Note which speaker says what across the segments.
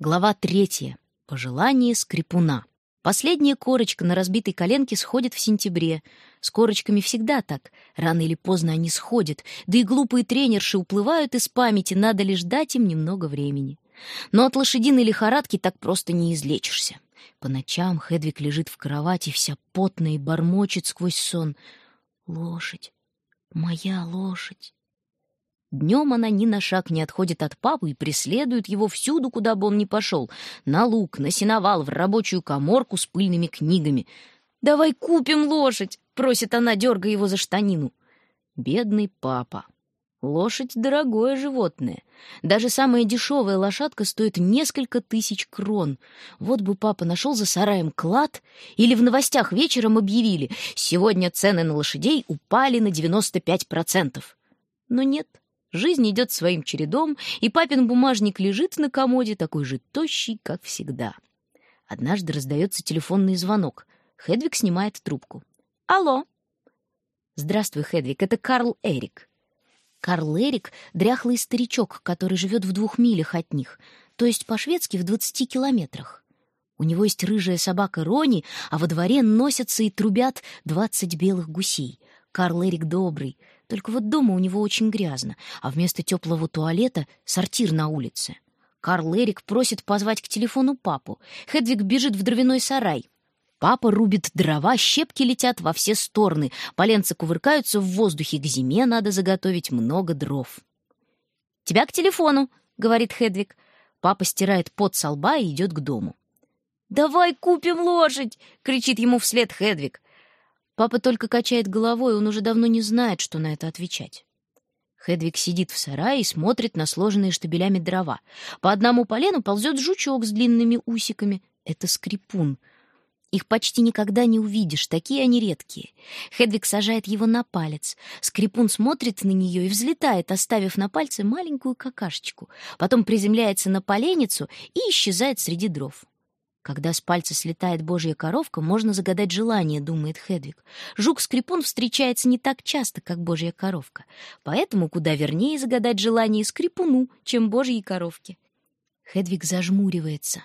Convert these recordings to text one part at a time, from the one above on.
Speaker 1: Глава третья. Пожелание скрипуна. Последняя корочка на разбитой коленке сходит в сентябре. С корочками всегда так. Рано или поздно они сходят, да и глупые тренерши уплывают из памяти, надо лишь дать им немного времени. Но от лошадиной лихорадки так просто не излечишься. По ночам Хедвиг лежит в кровати, вся потная и бормочет сквозь сон. «Лошадь! Моя лошадь!» Днем она ни на шаг не отходит от папы и преследует его всюду, куда бы он ни пошел. На луг, на сеновал, в рабочую коморку с пыльными книгами. «Давай купим лошадь!» — просит она, дергая его за штанину. Бедный папа. Лошадь — дорогое животное. Даже самая дешевая лошадка стоит несколько тысяч крон. Вот бы папа нашел за сараем клад, или в новостях вечером объявили, сегодня цены на лошадей упали на 95%. Но нет, Жизнь идет своим чередом, и папин бумажник лежит на комоде, такой же тощий, как всегда. Однажды раздается телефонный звонок. Хедвиг снимает трубку. «Алло!» «Здравствуй, Хедвиг, это Карл Эрик». Карл Эрик — дряхлый старичок, который живет в двух милях от них, то есть по-шведски в двадцати километрах. У него есть рыжая собака Рони, а во дворе носятся и трубят двадцать белых гусей. Карл Эрик добрый, только вот дома у него очень грязно, а вместо теплого туалета — сортир на улице. Карл Эрик просит позвать к телефону папу. Хедвиг бежит в дровяной сарай. Папа рубит дрова, щепки летят во все стороны, поленцы кувыркаются в воздухе, к зиме надо заготовить много дров. «Тебя к телефону», — говорит Хедвиг. Папа стирает пот со лба и идет к дому. «Давай купим лошадь!» — кричит ему вслед Хедвиг. Папа только качает головой, он уже давно не знает, что на это отвечать. Хедвиг сидит в сарае и смотрит на сложенные штабелями дрова. По одному полену ползет жучок с длинными усиками. Это скрипун. Их почти никогда не увидишь, такие они редкие. Хедвиг сажает его на палец. Скрипун смотрит на нее и взлетает, оставив на пальце маленькую какашечку. Потом приземляется на поленницу и исчезает среди дров. Когда с пальца слетает божья коровка, можно загадать желание, думает Хедвиг. Жук-скрипун встречается не так часто, как божья коровка. Поэтому куда вернее загадать желание скрипуну, чем божьей коровке. Хедвиг зажмуривается.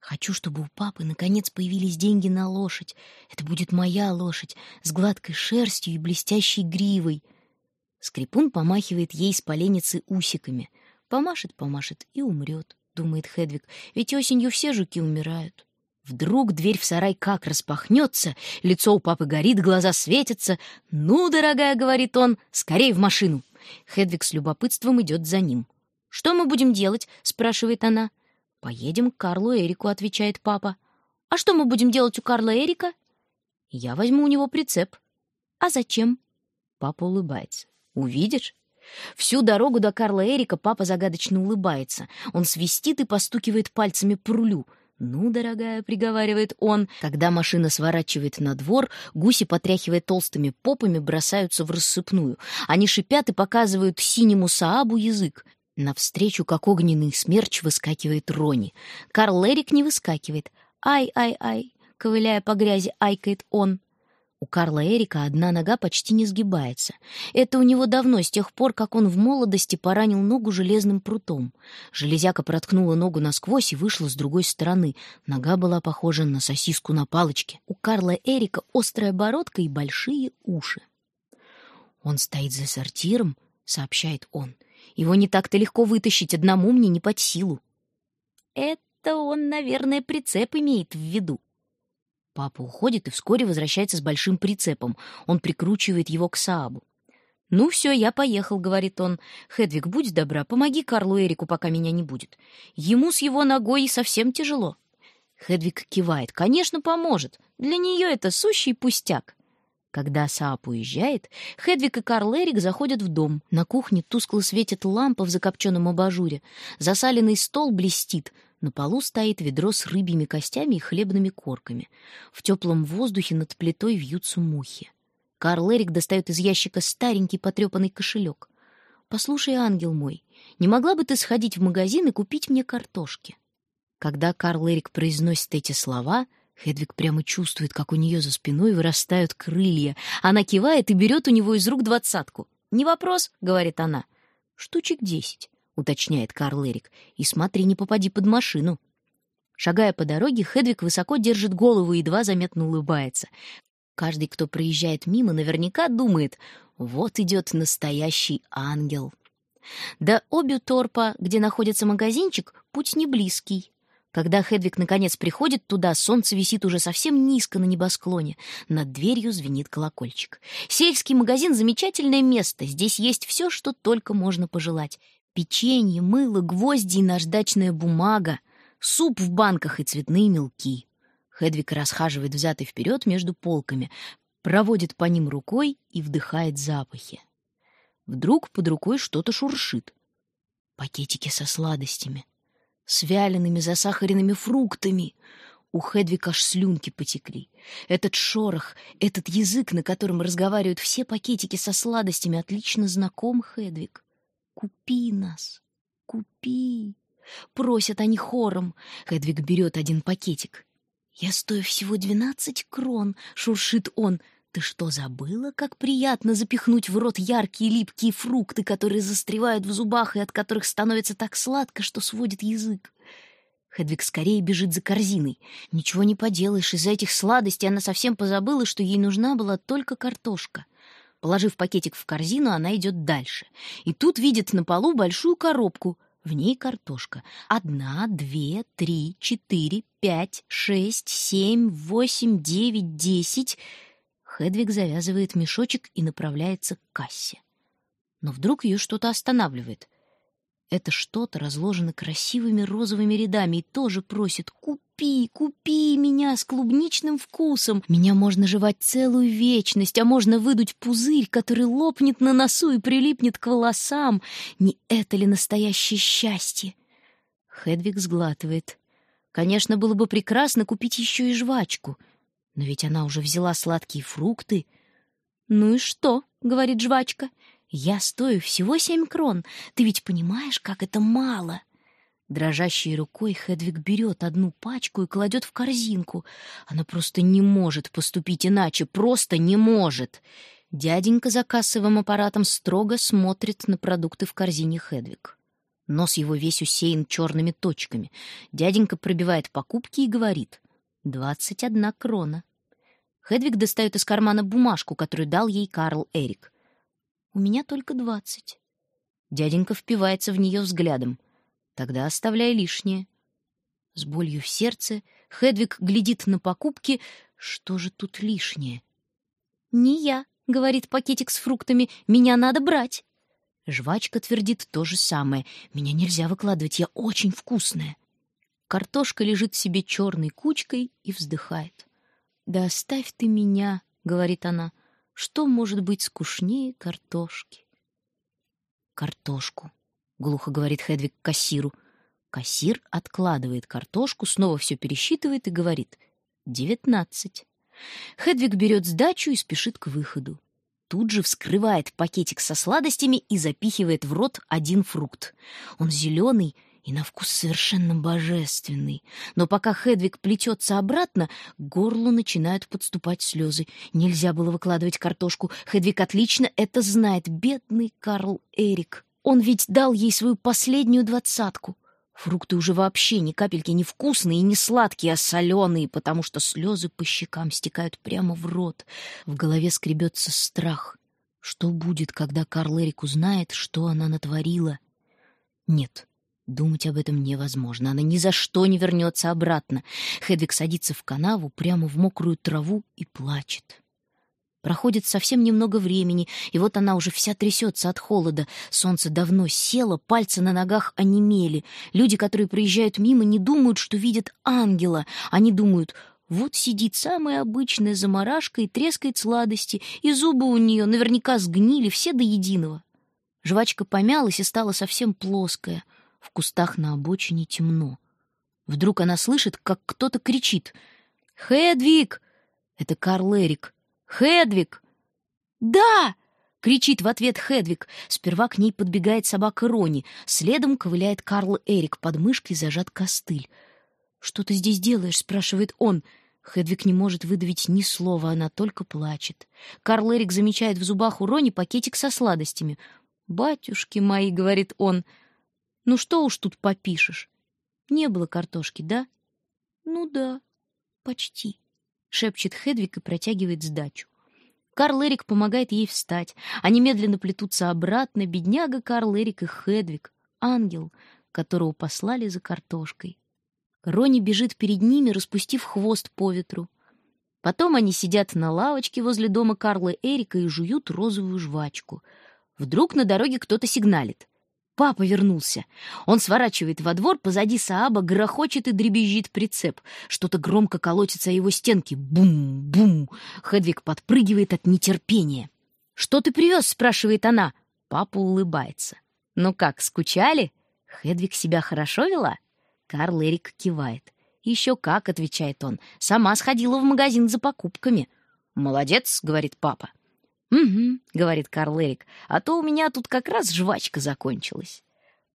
Speaker 1: Хочу, чтобы у папы наконец появились деньги на лошадь. Это будет моя лошадь, с гладкой шерстью и блестящей гривой. Скрипун помахивает ей с поленницы усиками. Помашет, помашет и умрет. — думает Хедвиг, — ведь осенью все жуки умирают. Вдруг дверь в сарай как распахнется, лицо у папы горит, глаза светятся. «Ну, дорогая», — говорит он, — «скорей в машину». Хедвиг с любопытством идет за ним. «Что мы будем делать?» — спрашивает она. «Поедем к Карлу Эрику», — отвечает папа. «А что мы будем делать у Карла Эрика?» «Я возьму у него прицеп». «А зачем?» Папа улыбается. «Увидишь?» Всю дорогу до Карла Эрика папа загадочно улыбается. Он свистит и постукивает пальцами по рулю. «Ну, дорогая», — приговаривает он, когда машина сворачивает на двор, гуси, потряхивая толстыми попами, бросаются в рассыпную. Они шипят и показывают синему Саабу язык. Навстречу, как огненный смерч, выскакивает Рони. Карл Эрик не выскакивает. «Ай-ай-ай», — ковыляя по грязи, айкает он. У Карла Эрика одна нога почти не сгибается. Это у него давно, с тех пор, как он в молодости поранил ногу железным прутом. Железяка проткнула ногу насквозь и вышла с другой стороны. Нога была похожа на сосиску на палочке. У Карла Эрика острая бородка и большие уши. «Он стоит за сортиром», — сообщает он. «Его не так-то легко вытащить, одному мне не под силу». «Это он, наверное, прицеп имеет в виду», Папа уходит и вскоре возвращается с большим прицепом. Он прикручивает его к Саабу. «Ну все, я поехал», — говорит он. «Хедвиг, будь добра, помоги Карлу Эрику, пока меня не будет. Ему с его ногой совсем тяжело». Хедвиг кивает. «Конечно, поможет. Для нее это сущий пустяк». Когда Саап уезжает, Хедвиг и Карл Эрик заходят в дом. На кухне тускло светит лампа в закопченном абажуре. Засаленный стол блестит. На полу стоит ведро с рыбьими костями и хлебными корками. В теплом воздухе над плитой вьются мухи. Карл Эрик достает из ящика старенький потрепанный кошелек. «Послушай, ангел мой, не могла бы ты сходить в магазин и купить мне картошки?» Когда Карл Эрик произносит эти слова, Хедвиг прямо чувствует, как у нее за спиной вырастают крылья. Она кивает и берет у него из рук двадцатку. «Не вопрос», — говорит она. «Штучек десять». — уточняет Карл Эрик. «И смотри, не попади под машину». Шагая по дороге, Хедвиг высоко держит голову и едва заметно улыбается. Каждый, кто проезжает мимо, наверняка думает, вот идет настоящий ангел. До Обюторпа, где находится магазинчик, путь не близкий. Когда Хедвиг наконец приходит туда, солнце висит уже совсем низко на небосклоне. Над дверью звенит колокольчик. Сельский магазин — замечательное место. Здесь есть все, что только можно пожелать. Печенье, мыло, гвозди и наждачная бумага, суп в банках и цветные мелки. Хедвиг расхаживает взад и вперед между полками, проводит по ним рукой и вдыхает запахи. Вдруг под рукой что-то шуршит. Пакетики со сладостями, с вялеными засахаренными фруктами. У Хедвиг аж слюнки потекли. Этот шорох, этот язык, на котором разговаривают все пакетики со сладостями, отлично знаком Хедвиг. «Купи нас, купи!» Просят они хором. Хедвиг берет один пакетик. «Я стою всего двенадцать крон», — шуршит он. «Ты что, забыла, как приятно запихнуть в рот яркие липкие фрукты, которые застревают в зубах и от которых становится так сладко, что сводит язык?» Хедвиг скорее бежит за корзиной. Ничего не поделаешь, из-за этих сладостей она совсем позабыла, что ей нужна была только картошка. Положив пакетик в корзину, она идет дальше. И тут видит на полу большую коробку. В ней картошка. Одна, две, три, четыре, пять, шесть, семь, восемь, девять, десять. Хедвиг завязывает мешочек и направляется к кассе. Но вдруг ее что-то останавливает. Это что-то разложено красивыми розовыми рядами и тоже просит «Купи, купи меня с клубничным вкусом! Меня можно жевать целую вечность, а можно выдуть пузырь, который лопнет на носу и прилипнет к волосам. Не это ли настоящее счастье?» Хедвиг сглатывает. Конечно, было бы прекрасно купить еще и жвачку, но ведь она уже взяла сладкие фрукты. «Ну и что?» — говорит жвачка. Я стою всего семь крон. Ты ведь понимаешь, как это мало?» Дрожащей рукой Хедвиг берет одну пачку и кладет в корзинку. Она просто не может поступить иначе, просто не может. Дяденька за кассовым аппаратом строго смотрит на продукты в корзине Хедвиг. Нос его весь усеян черными точками. Дяденька пробивает покупки и говорит «двадцать одна крона». Хедвиг достает из кармана бумажку, которую дал ей Карл Эрик. У меня только двадцать. Дяденька впивается в нее взглядом. Тогда оставляй лишнее. С болью в сердце Хедвиг глядит на покупки. Что же тут лишнее? «Не я», — говорит пакетик с фруктами, — «меня надо брать». Жвачка твердит то же самое. «Меня нельзя выкладывать, я очень вкусная». Картошка лежит себе черной кучкой и вздыхает. «Да оставь ты меня», — говорит она, — что может быть скучнее картошки? Картошку, глухо говорит Хедвиг кассиру. Кассир откладывает картошку, снова все пересчитывает и говорит: девятнадцать. Хедвиг берет сдачу и спешит к выходу. Тут же вскрывает пакетик со сладостями и запихивает в рот один фрукт. Он зеленый и на вкус совершенно божественный. Но пока Хедвиг плетется обратно, к горлу начинают подступать слезы. Нельзя было выкладывать картошку. Хедвиг отлично это знает. Бедный Карл Эрик. Он ведь дал ей свою последнюю двадцатку. Фрукты уже вообще ни капельки не вкусные и не сладкие, а соленые, потому что слезы по щекам стекают прямо в рот. В голове скребется страх. Что будет, когда Карл Эрик узнает, что она натворила? Нет, Думать об этом невозможно. Она ни за что не вернется обратно. Хедвиг садится в канаву, прямо в мокрую траву и плачет. Проходит совсем немного времени, и вот она уже вся трясется от холода. Солнце давно село, пальцы на ногах онемели. Люди, которые проезжают мимо, не думают, что видят ангела. Они думают, вот сидит самая обычная заморашка и трескает сладости, и зубы у нее наверняка сгнили все до единого. Жвачка помялась и стала совсем плоская. В кустах на обочине темно. Вдруг она слышит, как кто-то кричит. «Хедвиг!» Это Карл Эрик. «Хедвиг!» «Да!» — кричит в ответ Хедвиг. Сперва к ней подбегает собака Рони. Следом ковыляет Карл Эрик. Под мышкой зажат костыль. «Что ты здесь делаешь?» — спрашивает он. Хедвиг не может выдавить ни слова, она только плачет. Карл Эрик замечает в зубах у Рони пакетик со сладостями. «Батюшки мои», — говорит он, Ну что уж тут попишешь. Не было картошки, да? Ну да, почти, шепчет Хедвиг и протягивает сдачу. Карл Эрик помогает ей встать. Они медленно плетутся обратно. Бедняга Карл Эрик и Хедвиг, ангел, которого послали за картошкой. Рони бежит перед ними, распустив хвост по ветру. Потом они сидят на лавочке возле дома Карла Эрика и жуют розовую жвачку. Вдруг на дороге кто-то сигналит. Папа вернулся. Он сворачивает во двор, позади Сааба грохочет и дребезжит прицеп. Что-то громко колотится о его стенки. Бум-бум! Хедвиг подпрыгивает от нетерпения. «Что ты привез?» — спрашивает она. Папа улыбается. «Ну как, скучали?» Хедвиг себя хорошо вела? Карл Эрик кивает. «Еще как», — отвечает он. «Сама сходила в магазин за покупками». «Молодец», — говорит папа. «Угу», — говорит Карл Эрик, «а то у меня тут как раз жвачка закончилась».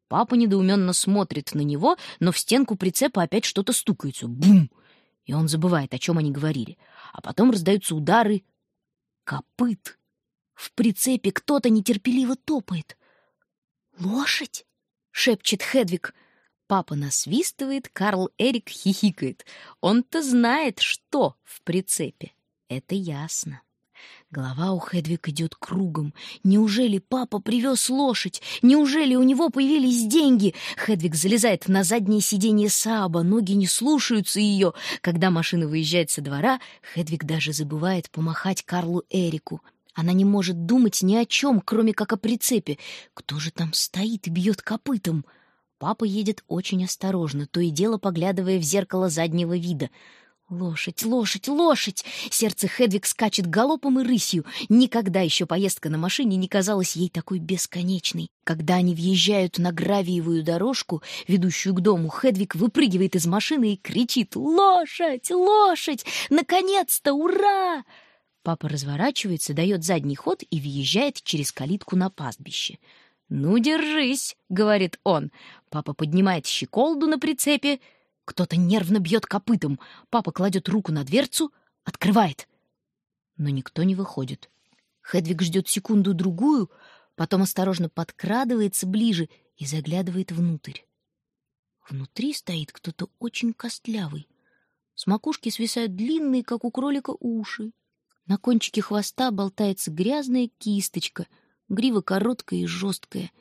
Speaker 1: Папа недоуменно смотрит на него, но в стенку прицепа опять что-то стукается. Бум! И он забывает, о чем они говорили. А потом раздаются удары копыт. В прицепе кто-то нетерпеливо топает. «Лошадь!» — шепчет Хедвиг. Папа насвистывает, Карл Эрик хихикает. Он-то знает, что в прицепе. Это ясно. Голова у Хедвиг идет кругом. Неужели папа привез лошадь? Неужели у него появились деньги? Хедвиг залезает на заднее сиденье Сааба, ноги не слушаются ее. Когда машина выезжает со двора, Хедвиг даже забывает помахать Карлу Эрику. Она не может думать ни о чем, кроме как о прицепе. Кто же там стоит и бьет копытом? Папа едет очень осторожно, то и дело поглядывая в зеркало заднего вида. Лошадь, лошадь, лошадь! Сердце Хедвиг скачет галопом и рысью. Никогда еще поездка на машине не казалась ей такой бесконечной. Когда они въезжают на гравиевую дорожку, ведущую к дому, Хедвиг выпрыгивает из машины и кричит «Лошадь! Лошадь! Наконец-то! Ура!» Папа разворачивается, дает задний ход и въезжает через калитку на пастбище. «Ну, держись», — говорит он. Папа поднимает щеколду на прицепе. Кто-то нервно бьет копытом. Папа кладет руку на дверцу, открывает. Но никто не выходит. Хедвиг ждет секунду-другую, потом осторожно подкрадывается ближе и заглядывает внутрь. Внутри стоит кто-то очень костлявый. С макушки свисают длинные, как у кролика, уши. На кончике хвоста болтается грязная кисточка — Грива короткая и жесткая.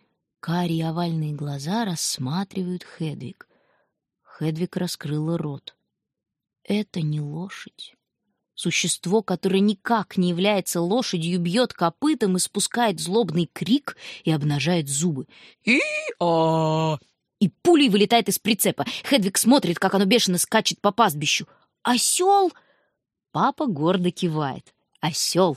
Speaker 1: Карие овальные глаза рассматривают Хедвиг. Хедвиг раскрыла рот. Это не лошадь. Существо, которое никак не является лошадью, бьет копытом, испускает злобный крик и обнажает зубы. «И-а!» И пулей вылетает из прицепа. Хедвиг смотрит, как оно бешено скачет по пастбищу. «Осел!» Папа гордо кивает. «Осел!»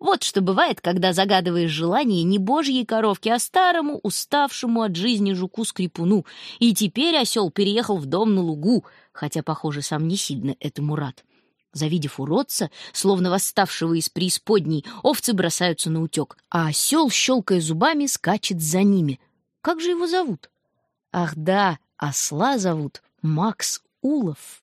Speaker 1: Вот что бывает, когда загадываешь желание не божьей коровке, а старому, уставшему от жизни жуку-скрипуну. И теперь осел переехал в дом на лугу, хотя, похоже, сам не сильно этому рад. Завидев уродца, словно восставшего из преисподней, овцы бросаются на утек, а осел, щелкая зубами, скачет за ними. Как же его зовут? Ах да, осла зовут Макс Улов.